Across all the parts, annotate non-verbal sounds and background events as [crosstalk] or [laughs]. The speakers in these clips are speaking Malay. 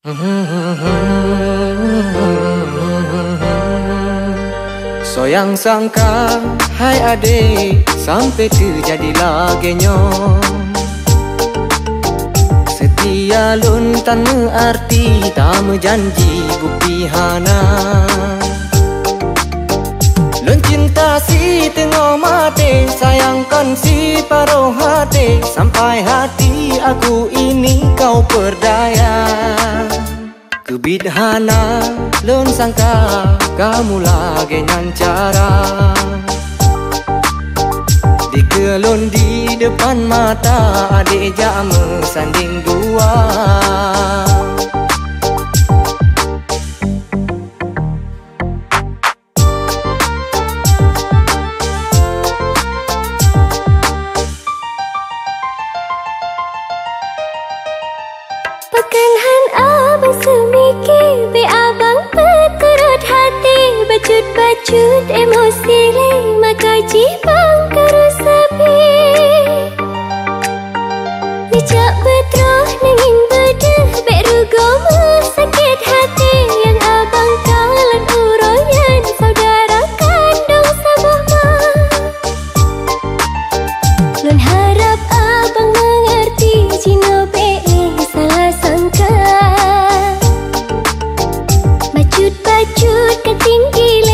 [laughs] Soyang sangka hai adik sampai terjadi genyo. Setia lun tan arti tak janji bukti hana Lun cinta si tengok mati sayangkan si paruh hati. Sampai hati aku ini kau perdaya Kebidhana lon sangka kamu lagi nyancara. Dikelon di depan mata adik jamu sanding dua chút em hồi xì lấy mà cài chỉ bang karu sabi Bijak betul nengin bedah Beru goma sakit hati yang abang kalan uroyan Saudara kandung Sabah Ma Lun harap abang mengerti Cino PE salah sangka Bacut-bacut ketinggilan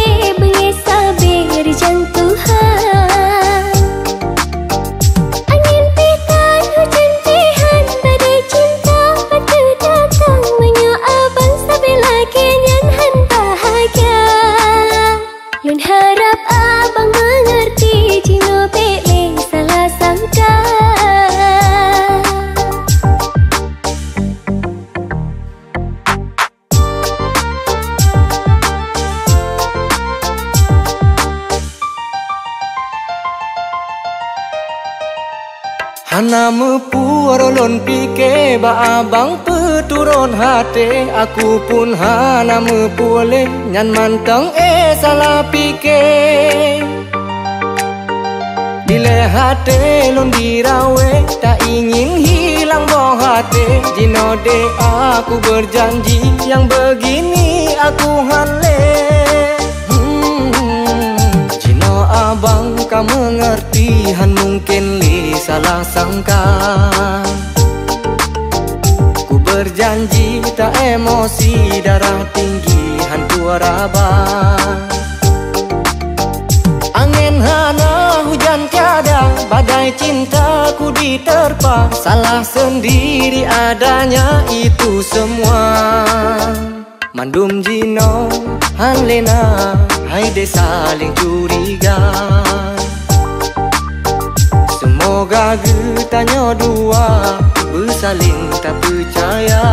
Hana mepu rolon pike ba abang peturun hati. Aku pun hana mepu le nyan mantang eh salah pike. Dile hati lon dirawe tak ingin hilang boh hati. Jino de aku berjanji yang begini aku hale hmm, Jino abang kau mengerti han mungkin salah sangka. Ku berjanji tak emosi darah tinggi hantu rabah Angin hana hujan tiada Badai cintaku diterpa. Salah sendiri adanya itu semua. Mandum jino Hanlena Hai de saling curiga Semoga getanya dua Bersaling tak percaya